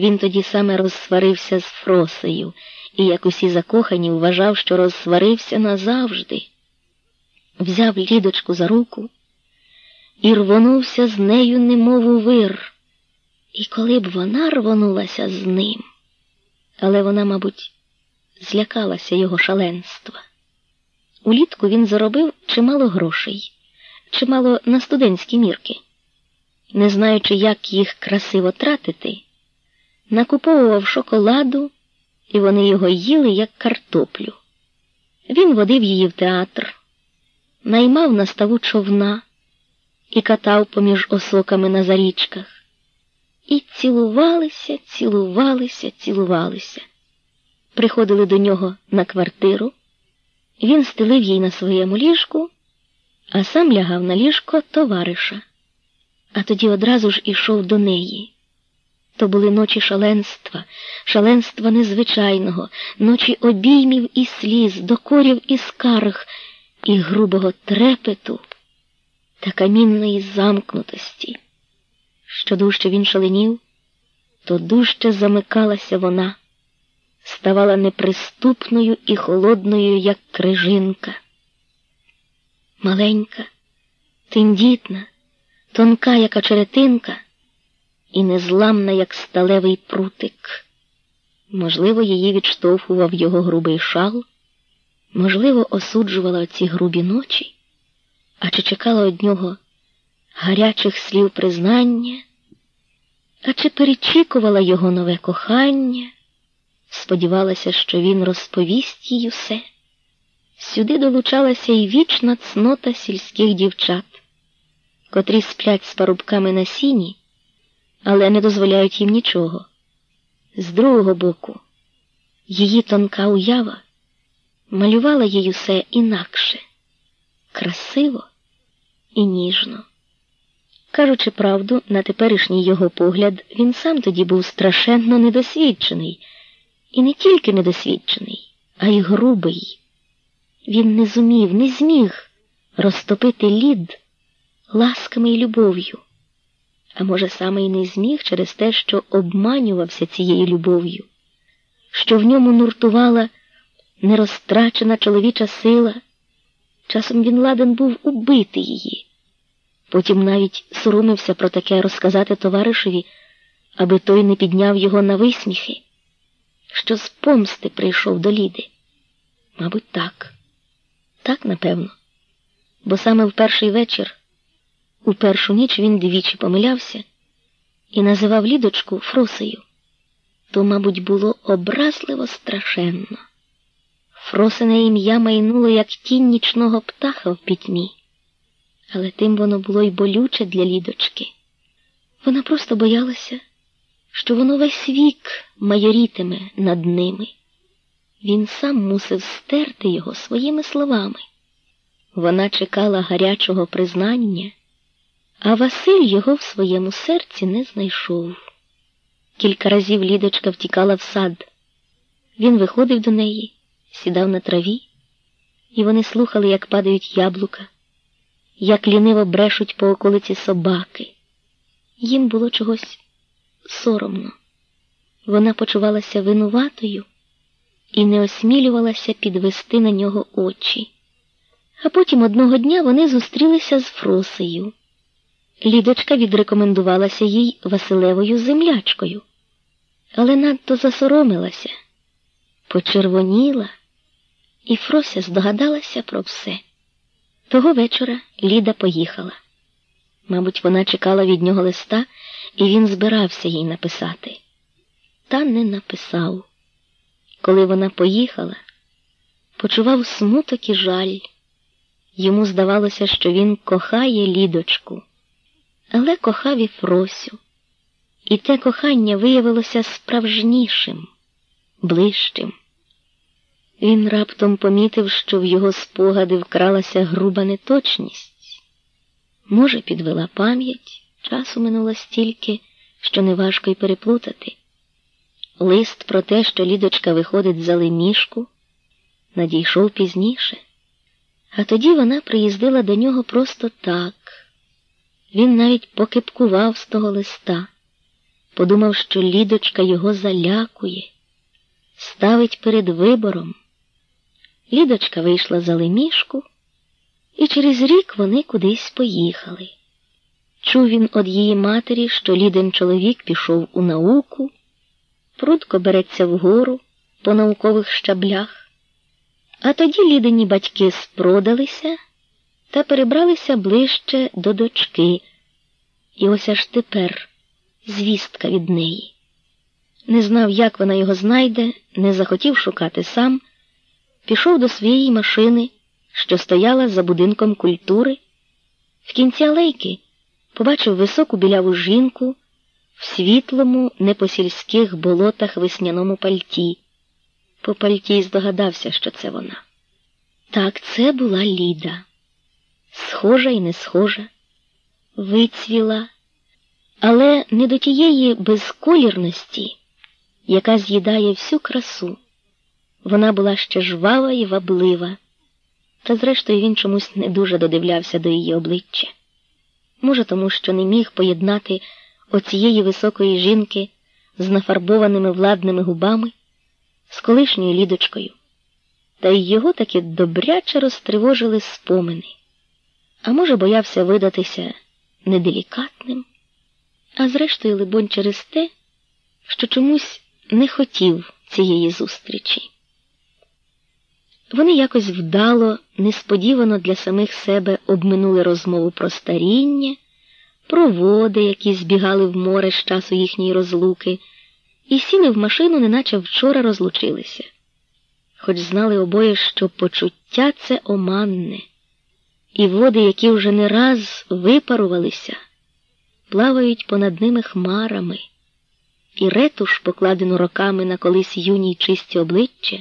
Він тоді саме розсварився з Фросею і, як усі закохані, вважав, що розсварився назавжди. Взяв лідочку за руку і рвонувся з нею, немов у вир. І коли б вона рвонулася з ним, але вона, мабуть, злякалася його шаленства. Улітку він заробив чимало грошей, чимало на студентські мірки. Не знаючи, як їх красиво тратити, накуповував шоколаду, і вони його їли, як картоплю. Він водив її в театр, наймав на ставу човна і катав поміж осоками на зарічках. І цілувалися, цілувалися, цілувалися. Приходили до нього на квартиру, він стелив їй на своєму ліжку, а сам лягав на ліжко товариша, а тоді одразу ж ішов до неї. То були ночі шаленства, шаленства незвичайного, ночі обіймів і сліз, докорів і скарг, і грубого трепету та камінної замкнутості. Що дужче він шаленів, то дужче замикалася вона, ставала неприступною і холодною, як крижинка. Маленька, тендітна, тонка, як очеретинка, і незламна, як сталевий прутик. Можливо, її відштовхував його грубий шал, можливо, осуджувала ці грубі ночі, а чи чекала од нього гарячих слів признання, а чи перечікувала його нове кохання, сподівалася, що він розповість їй усе. Сюди долучалася і вічна цнота сільських дівчат, котрі сплять з парубками на сіні, але не дозволяють їм нічого. З другого боку, її тонка уява малювала їй усе інакше, красиво і ніжно. Кажучи правду, на теперішній його погляд, він сам тоді був страшенно недосвідчений, і не тільки недосвідчений, а й грубий. Він не зумів, не зміг розтопити лід ласками й любов'ю, а може, саме й не зміг через те, що обманювався цією любов'ю, що в ньому нуртувала нерозтрачена чоловіча сила. Часом він ладен був убити її. Потім навіть соромився про таке розказати товаришеві, аби той не підняв його на висміхи, що з помсти прийшов до Ліди. Мабуть, так, так, напевно, бо саме в перший вечір, у першу ніч він двічі помилявся і називав Лідочку Фросею. То, мабуть, було образливо страшенно. Фросине ім'я майнуло, як тінь нічного птаха в пітьмі але тим воно було й болюче для лідочки. Вона просто боялася, що воно весь вік майорітиме над ними. Він сам мусив стерти його своїми словами. Вона чекала гарячого признання, а Василь його в своєму серці не знайшов. Кілька разів лідочка втікала в сад. Він виходив до неї, сідав на траві, і вони слухали, як падають яблука як ліниво брешуть по околиці собаки. Їм було чогось соромно. Вона почувалася винуватою і не осмілювалася підвести на нього очі. А потім одного дня вони зустрілися з Фросею. Лідочка відрекомендувалася їй Василевою землячкою, але надто засоромилася, почервоніла, і Фрося здогадалася про все. Того вечора Ліда поїхала. Мабуть, вона чекала від нього листа, і він збирався їй написати. Та не написав. Коли вона поїхала, почував смуток і жаль. Йому здавалося, що він кохає Лідочку, але кохав і Фросю. І те кохання виявилося справжнішим, ближчим. Він раптом помітив, що в його спогади вкралася груба неточність. Може, підвела пам'ять, часу минуло стільки, що неважко й переплутати. Лист про те, що Лідочка виходить за лемішку, надійшов пізніше, а тоді вона приїздила до нього просто так. Він навіть покипкував з того листа подумав, що Лідочка його залякує, ставить перед вибором. Лідочка вийшла за лемішку, і через рік вони кудись поїхали. Чув він од її матері, що Лідин чоловік пішов у науку, прудко береться вгору по наукових щаблях. А тоді Лідині батьки спродалися та перебралися ближче до дочки, і ось аж тепер звістка від неї. Не знав, як вона його знайде, не захотів шукати сам, пішов до своєї машини, що стояла за будинком культури. В кінці алейки побачив високу біляву жінку в світлому, не по сільських болотах весняному пальті. По пальті здогадався, що це вона. Так, це була Ліда, схожа і не схожа, вицвіла, але не до тієї безколірності, яка з'їдає всю красу. Вона була ще жвава і ваблива, та зрештою він чомусь не дуже додивлявся до її обличчя. Може, тому що не міг поєднати оцієї високої жінки з нафарбованими владними губами, з колишньою лідочкою, та й його таки добряче розтривожили спомини, а може, боявся видатися неделікатним, а зрештою, либонь, через те, що чомусь не хотів цієї зустрічі. Вони якось вдало, несподівано для самих себе обминули розмову про старіння, про води, які збігали в море з часу їхньої розлуки, і сіли в машину, неначе вчора розлучилися. Хоч знали обоє, що почуття це оманне, і води, які вже не раз випарувалися, плавають понад ними хмарами, і ретуш, покладену роками на колись юній чисті обличчя